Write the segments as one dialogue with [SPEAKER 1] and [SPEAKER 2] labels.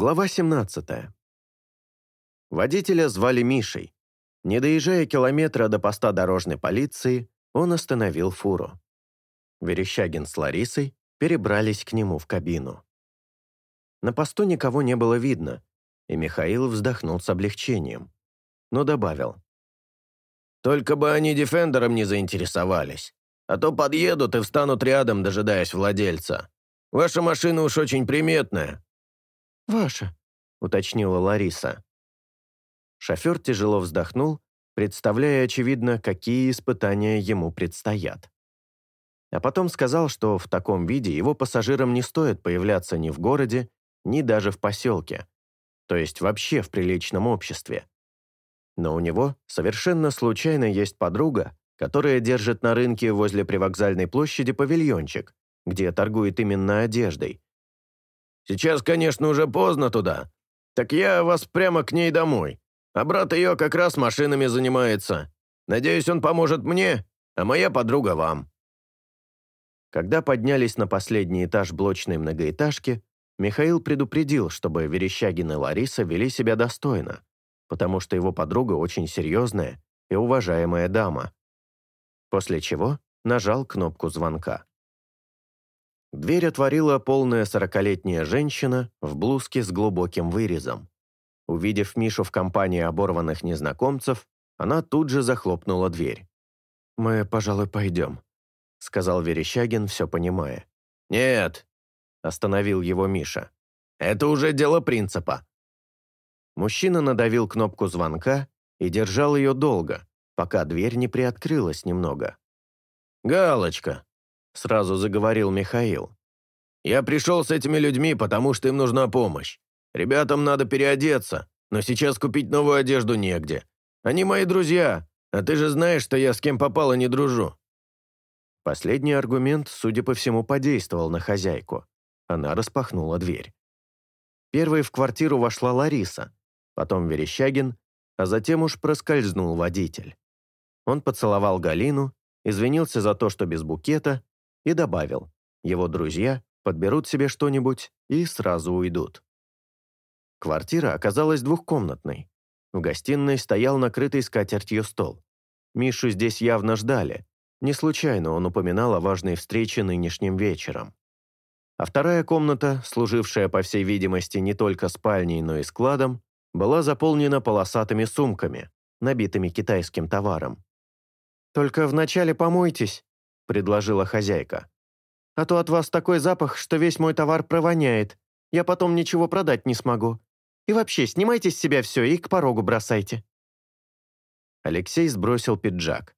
[SPEAKER 1] Глава 17. Водителя звали Мишей. Не доезжая километра до поста дорожной полиции, он остановил фуру. Верещагин с Ларисой перебрались к нему в кабину. На посту никого не было видно, и Михаил вздохнул с облегчением, но добавил.
[SPEAKER 2] «Только бы они «Дефендером» не заинтересовались, а то подъедут и встанут рядом, дожидаясь владельца. Ваша машина уж очень приметная,
[SPEAKER 1] «Ваша», — уточнила Лариса. Шофер тяжело вздохнул, представляя, очевидно, какие испытания ему предстоят. А потом сказал, что в таком виде его пассажирам не стоит появляться ни в городе, ни даже в поселке, то есть вообще в приличном обществе. Но у него совершенно случайно есть подруга, которая держит на рынке возле привокзальной площади павильончик, где торгует именно одеждой,
[SPEAKER 2] Сейчас, конечно, уже поздно туда. Так я вас прямо к ней домой. А брат ее как раз машинами занимается. Надеюсь, он поможет мне, а моя подруга вам».
[SPEAKER 1] Когда поднялись на последний этаж блочной многоэтажки, Михаил предупредил, чтобы Верещагин и Лариса вели себя достойно, потому что его подруга очень серьезная и уважаемая дама. После чего нажал кнопку звонка. Дверь отворила полная сорокалетняя женщина в блузке с глубоким вырезом. Увидев Мишу в компании оборванных незнакомцев, она тут же захлопнула дверь. «Мы, пожалуй, пойдем», — сказал Верещагин, все понимая.
[SPEAKER 2] «Нет», — остановил его Миша. «Это уже дело принципа».
[SPEAKER 1] Мужчина надавил кнопку звонка и держал ее долго, пока дверь не приоткрылась немного.
[SPEAKER 2] «Галочка», сразу заговорил Михаил. «Я пришел с этими людьми, потому что им нужна помощь. Ребятам надо переодеться, но сейчас купить новую одежду негде. Они мои друзья, а ты же знаешь, что я с кем попало не дружу».
[SPEAKER 1] Последний аргумент, судя по всему, подействовал на хозяйку. Она распахнула дверь. Первой в квартиру вошла Лариса, потом Верещагин, а затем уж проскользнул водитель. Он поцеловал Галину, извинился за то, что без букета, и добавил, его друзья подберут себе что-нибудь и сразу уйдут. Квартира оказалась двухкомнатной. В гостиной стоял накрытый скатертью стол. Мишу здесь явно ждали. Не случайно он упоминал о важной встрече нынешним вечером. А вторая комната, служившая, по всей видимости, не только спальней, но и складом, была заполнена полосатыми сумками, набитыми китайским товаром. «Только вначале помойтесь», предложила хозяйка. «А то от вас такой запах, что весь мой товар провоняет. Я потом ничего продать не смогу. И вообще, снимайте с себя все и к порогу бросайте». Алексей сбросил пиджак.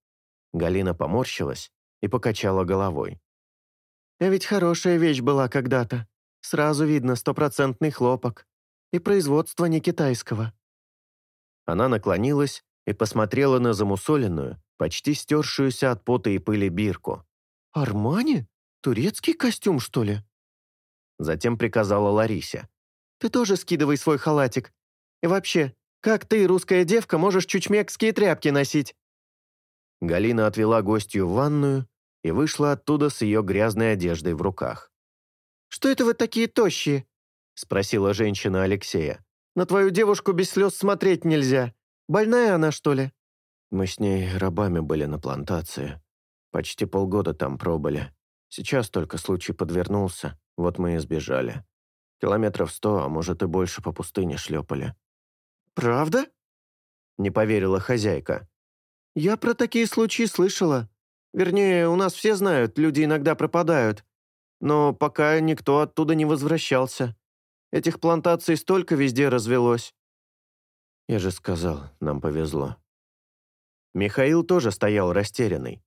[SPEAKER 1] Галина поморщилась и покачала головой. «А ведь хорошая вещь была когда-то. Сразу видно стопроцентный хлопок. И производство не китайского». Она наклонилась и посмотрела на замусоленную, почти стершуюся от пота и пыли бирку. «Армани? Турецкий костюм, что ли?» Затем приказала Ларисе. «Ты тоже скидывай свой халатик. И вообще, как ты, русская девка, можешь чучмекские тряпки носить?» Галина отвела гостью в ванную и вышла оттуда с ее грязной одеждой в руках. «Что это вы такие тощие?» — спросила женщина Алексея. «На твою девушку без слез смотреть нельзя. Больная она, что ли?» Мы с ней рабами были на плантации. Почти полгода там пробыли. Сейчас только случай подвернулся, вот мы и сбежали. Километров сто, а может и больше по пустыне шлепали. «Правда?» — не поверила хозяйка. «Я про такие случаи слышала. Вернее, у нас все знают, люди иногда пропадают. Но пока никто оттуда не возвращался. Этих плантаций столько везде развелось». «Я же сказал, нам повезло», Михаил тоже стоял растерянный.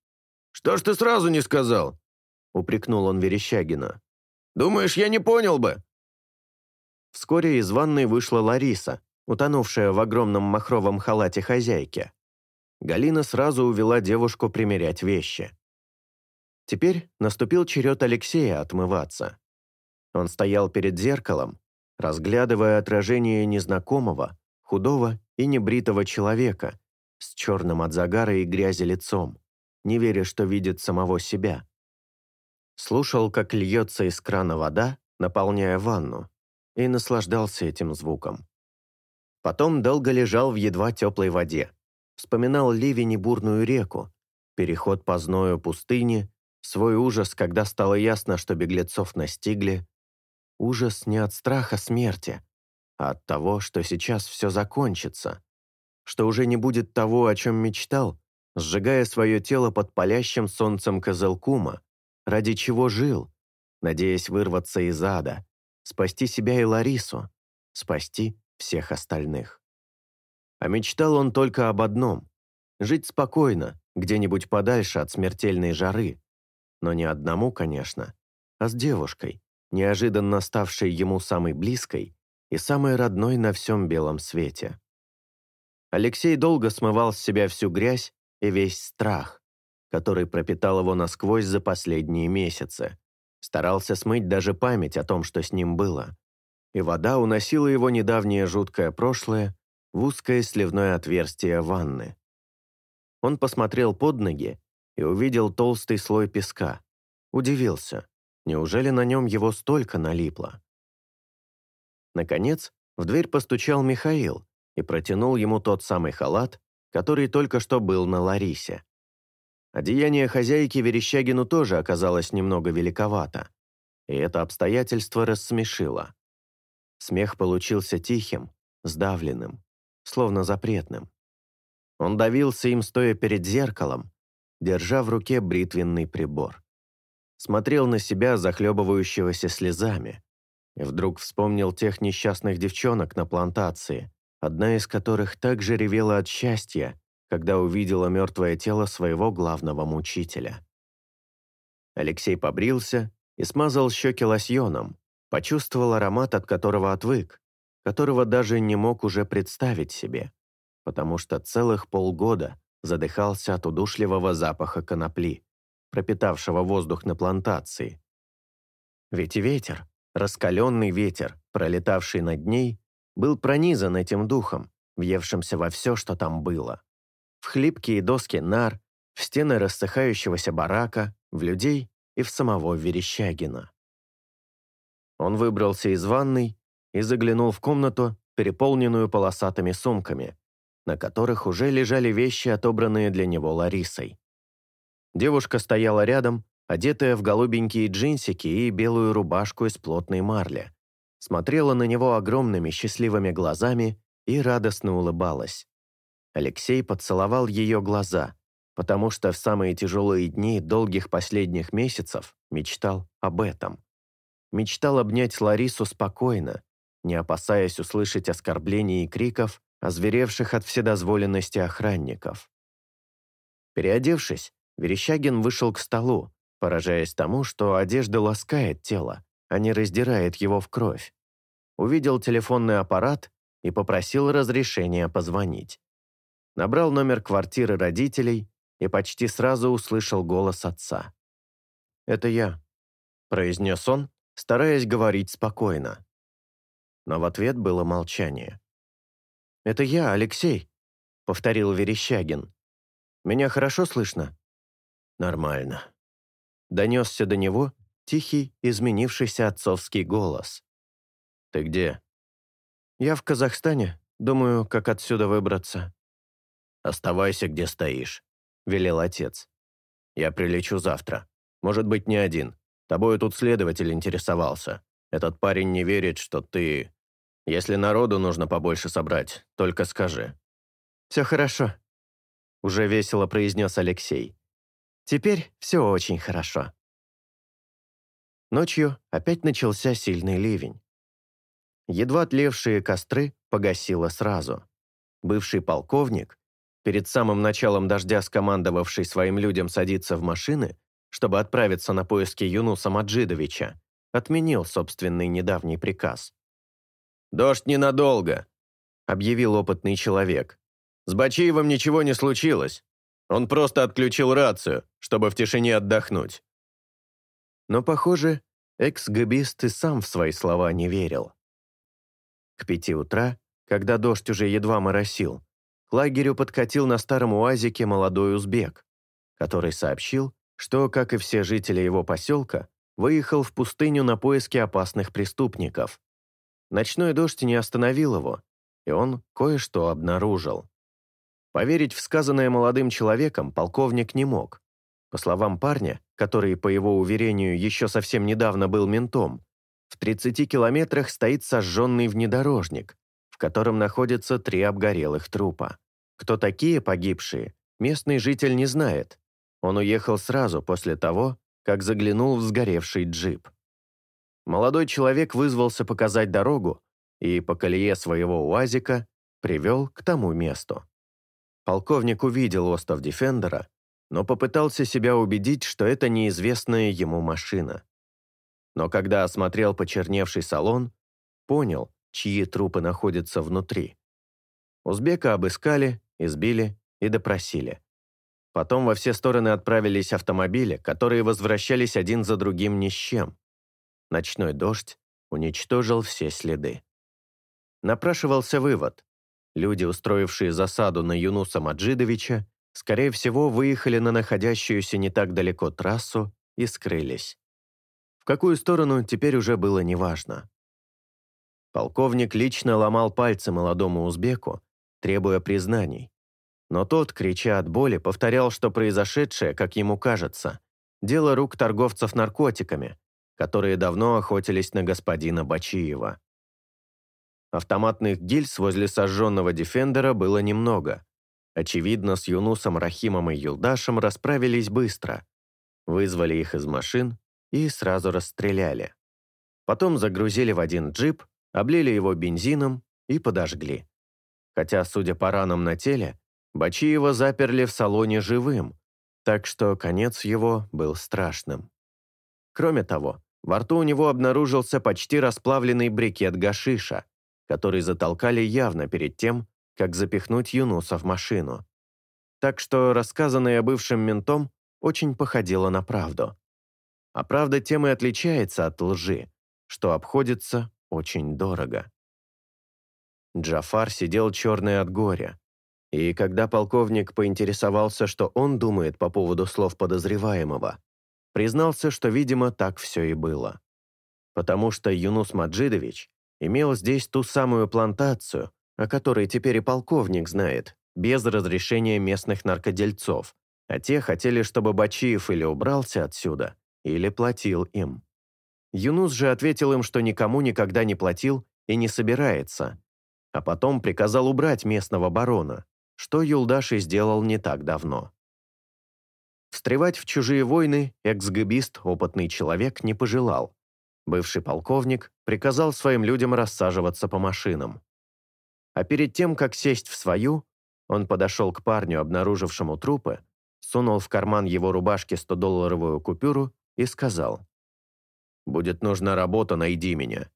[SPEAKER 2] «Что ж ты сразу не сказал?» — упрекнул он Верещагина. «Думаешь, я не понял бы?»
[SPEAKER 1] Вскоре из ванной вышла Лариса, утонувшая в огромном махровом халате хозяйки. Галина сразу увела девушку примерять вещи. Теперь наступил черед Алексея отмываться. Он стоял перед зеркалом, разглядывая отражение незнакомого, худого и небритого человека, с черным от загара и грязи лицом, не веря, что видит самого себя. Слушал, как льется из крана вода, наполняя ванну, и наслаждался этим звуком. Потом долго лежал в едва теплой воде, вспоминал ливень и бурную реку, переход по зною пустыни, свой ужас, когда стало ясно, что беглецов настигли. Ужас не от страха смерти, а от того, что сейчас все закончится, что уже не будет того, о чем мечтал, сжигая свое тело под палящим солнцем Козелкума, ради чего жил, надеясь вырваться из ада, спасти себя и Ларису, спасти всех остальных. А мечтал он только об одном – жить спокойно, где-нибудь подальше от смертельной жары. Но не одному, конечно, а с девушкой, неожиданно ставшей ему самой близкой и самой родной на всем белом свете. Алексей долго смывал с себя всю грязь и весь страх, который пропитал его насквозь за последние месяцы. Старался смыть даже память о том, что с ним было. И вода уносила его недавнее жуткое прошлое в узкое сливное отверстие ванны. Он посмотрел под ноги и увидел толстый слой песка. Удивился, неужели на нем его столько налипло? Наконец, в дверь постучал Михаил, и протянул ему тот самый халат, который только что был на Ларисе. Одеяние хозяйки Верещагину тоже оказалось немного великовато, и это обстоятельство рассмешило. Смех получился тихим, сдавленным, словно запретным. Он давился им, стоя перед зеркалом, держа в руке бритвенный прибор. Смотрел на себя, захлебывающегося слезами, и вдруг вспомнил тех несчастных девчонок на плантации, одна из которых также ревела от счастья, когда увидела мертвое тело своего главного мучителя. Алексей побрился и смазал щеки лосьоном, почувствовал аромат, от которого отвык, которого даже не мог уже представить себе, потому что целых полгода задыхался от удушливого запаха конопли, пропитавшего воздух на плантации. Ведь ветер, раскаленный ветер, пролетавший над ней, был пронизан этим духом, въевшимся во все, что там было. В хлипкие доски нар, в стены рассыхающегося барака, в людей и в самого Верещагина. Он выбрался из ванной и заглянул в комнату, переполненную полосатыми сумками, на которых уже лежали вещи, отобранные для него Ларисой. Девушка стояла рядом, одетая в голубенькие джинсики и белую рубашку из плотной марли, смотрела на него огромными счастливыми глазами и радостно улыбалась. Алексей поцеловал ее глаза, потому что в самые тяжелые дни долгих последних месяцев мечтал об этом. Мечтал обнять Ларису спокойно, не опасаясь услышать оскорблений и криков, озверевших от вседозволенности охранников. Переодевшись, Верещагин вышел к столу, поражаясь тому, что одежда ласкает тело, а не раздирает его в кровь. Увидел телефонный аппарат и попросил разрешения позвонить. Набрал номер квартиры родителей и почти сразу услышал голос отца. «Это я», – произнес он, стараясь говорить спокойно. Но в ответ было молчание. «Это я, Алексей», — повторил Верещагин. «Меня хорошо слышно?» «Нормально». Донесся до него тихий, изменившийся отцовский голос. «Ты где?» «Я в Казахстане. Думаю, как отсюда выбраться». «Оставайся, где стоишь», — велел отец. «Я прилечу завтра. Может быть, не один. Тобою тут следователь интересовался. Этот парень не верит, что ты... Если народу нужно побольше собрать, только скажи». «Все хорошо», — уже весело произнес Алексей. «Теперь все очень хорошо». Ночью опять начался сильный ливень. Едва тлевшие костры погасило сразу. Бывший полковник, перед самым началом дождя скомандовавший своим людям садиться в машины, чтобы отправиться на поиски Юнуса Маджидовича, отменил собственный недавний приказ. «Дождь ненадолго», — объявил опытный человек. «С Бачиевым ничего не случилось. Он просто отключил рацию, чтобы в тишине отдохнуть. Но, похоже, экс-габист и сам в свои слова не верил. К пяти утра, когда дождь уже едва моросил, к лагерю подкатил на старом уазике молодой узбек, который сообщил, что, как и все жители его поселка, выехал в пустыню на поиски опасных преступников. Ночной дождь не остановил его, и он кое-что обнаружил. Поверить в сказанное молодым человеком полковник не мог. По словам парня, который, по его уверению, еще совсем недавно был ментом, в 30 километрах стоит сожженный внедорожник, в котором находятся три обгорелых трупа. Кто такие погибшие, местный житель не знает. Он уехал сразу после того, как заглянул в сгоревший джип. Молодой человек вызвался показать дорогу и по колее своего УАЗика привел к тому месту. Полковник увидел остов Дефендера но попытался себя убедить, что это неизвестная ему машина. Но когда осмотрел почерневший салон, понял, чьи трупы находятся внутри. Узбека обыскали, избили и допросили. Потом во все стороны отправились автомобили, которые возвращались один за другим ни с чем. Ночной дождь уничтожил все следы. Напрашивался вывод. Люди, устроившие засаду на Юнуса Маджидовича, скорее всего, выехали на находящуюся не так далеко трассу и скрылись. В какую сторону, теперь уже было неважно. Полковник лично ломал пальцы молодому узбеку, требуя признаний. Но тот, крича от боли, повторял, что произошедшее, как ему кажется, дело рук торговцев наркотиками, которые давно охотились на господина Бачиева. Автоматных гильз возле сожженного «Дефендера» было немного, Очевидно, с Юнусом, Рахимом и Юлдашем расправились быстро. Вызвали их из машин и сразу расстреляли. Потом загрузили в один джип, облили его бензином и подожгли. Хотя, судя по ранам на теле, Бачиева заперли в салоне живым, так что конец его был страшным. Кроме того, во рту у него обнаружился почти расплавленный брикет гашиша, который затолкали явно перед тем, как запихнуть Юнуса в машину. Так что рассказанное бывшим ментом очень походило на правду. А правда тем и отличается от лжи, что обходится очень дорого. Джафар сидел черный от горя. И когда полковник поинтересовался, что он думает по поводу слов подозреваемого, признался, что, видимо, так все и было. Потому что Юнус Маджидович имел здесь ту самую плантацию, о которой теперь и полковник знает, без разрешения местных наркодельцов, а те хотели, чтобы Бачиев или убрался отсюда, или платил им. Юнус же ответил им, что никому никогда не платил и не собирается, а потом приказал убрать местного барона, что Юлдаш и сделал не так давно. Встревать в чужие войны эксгибист, опытный человек, не пожелал. Бывший полковник приказал своим людям рассаживаться по машинам. А перед тем, как сесть в свою, он подошел к парню, обнаружившему трупы, сунул в карман его рубашки 100-долларовую купюру и сказал. «Будет нужна работа, найди меня.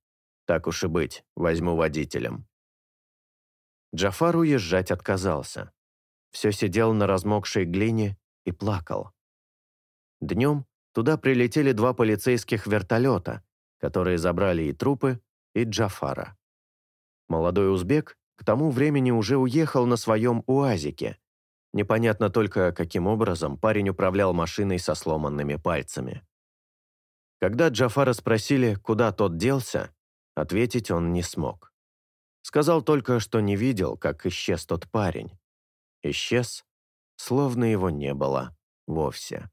[SPEAKER 1] Так уж и быть, возьму водителем». Джафар уезжать отказался. Все сидел на размокшей глине и плакал. Днем туда прилетели два полицейских вертолета, которые забрали и трупы, и Джафара. Молодой узбек к тому времени уже уехал на своем УАЗике. Непонятно только, каким образом парень управлял машиной со сломанными пальцами. Когда Джафара спросили, куда тот делся, ответить он не смог. Сказал только, что не видел, как исчез тот парень. Исчез, словно его не было вовсе.